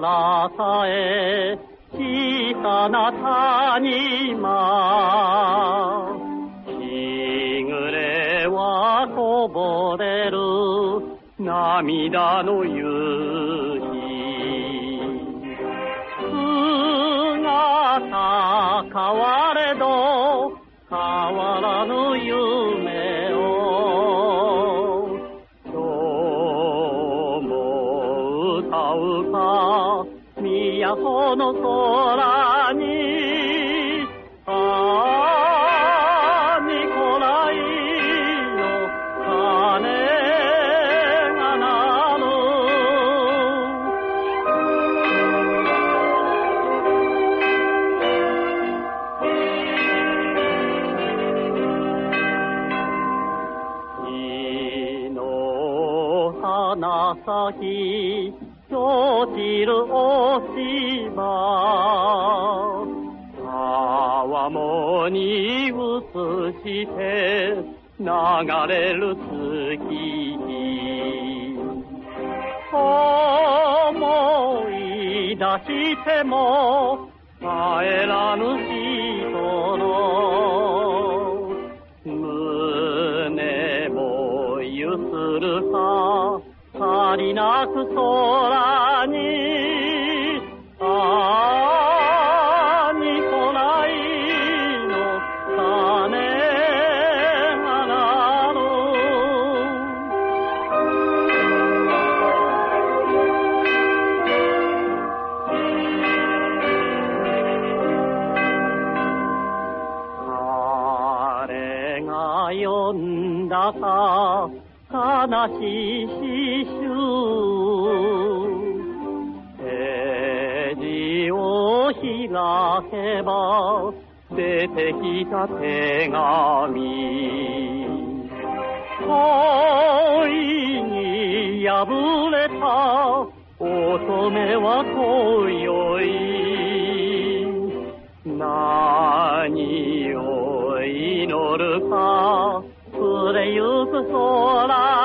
さえ小さな谷間日暮れはこぼれる涙の夕日。姿変われど変わらぬ夢を今日も歌うか都の空にああニコライの鐘が鳴る。日の花咲き落ちる落ち葉川もに移して流れる月思い出しても帰らぬ人の胸もゆするか足りなく空にああニコライの鐘が鳴る。誰が呼んだか悲しい詩集ページを開けば出てきた。手紙恋に破れた。乙女は今宵何を祈るか触れゆく空に